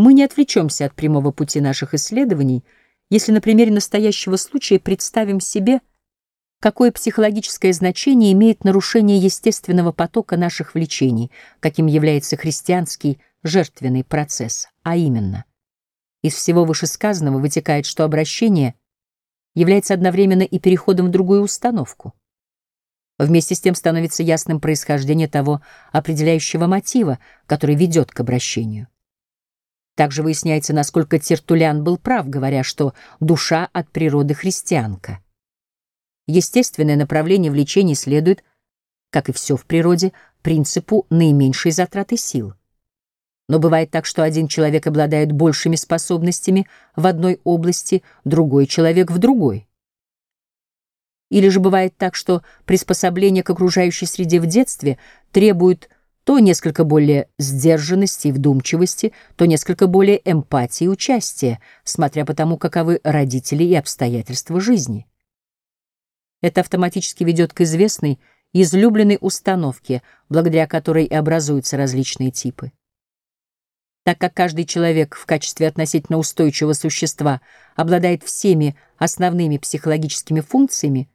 Мы не отвлечемся от прямого пути наших исследований, если на примере настоящего случая представим себе, какое психологическое значение имеет нарушение естественного потока наших влечений, каким является христианский жертвенный процесс, а именно, из всего вышесказанного вытекает, что обращение является одновременно и переходом в другую установку. Вместе с тем становится ясным происхождение того определяющего мотива, который ведет к обращению. Также выясняется, насколько Тертулян был прав, говоря, что душа от природы христианка. Естественное направление влечений следует, как и все в природе, принципу наименьшей затраты сил. Но бывает так, что один человек обладает большими способностями в одной области, другой человек в другой. Или же бывает так, что приспособление к окружающей среде в детстве требует то несколько более сдержанности и вдумчивости, то несколько более эмпатии и участия, смотря по тому, каковы родители и обстоятельства жизни. Это автоматически ведет к известной, излюбленной установке, благодаря которой и образуются различные типы. Так как каждый человек в качестве относительно устойчивого существа обладает всеми основными психологическими функциями,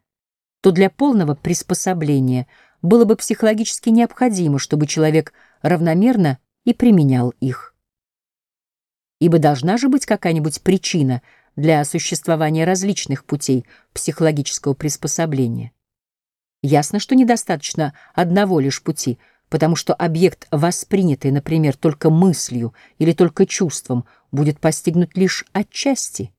то для полного приспособления было бы психологически необходимо, чтобы человек равномерно и применял их. Ибо должна же быть какая-нибудь причина для существования различных путей психологического приспособления. Ясно, что недостаточно одного лишь пути — потому что объект, воспринятый, например, только мыслью или только чувством, будет постигнут лишь отчасти.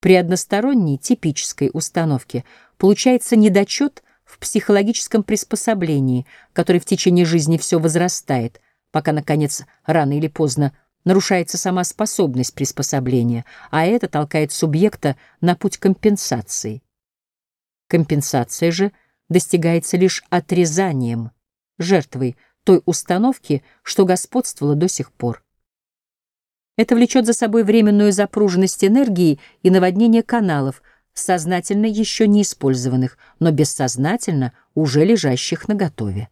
При односторонней типической установке получается недочет в психологическом приспособлении, который в течение жизни все возрастает, пока, наконец, рано или поздно нарушается сама способность приспособления, а это толкает субъекта на путь компенсации. Компенсация же достигается лишь отрезанием – жертвой той установки, что господствовала до сих пор. Это влечет за собой временную запруженность энергии и наводнение каналов, сознательно еще не использованных, но бессознательно уже лежащих наготове.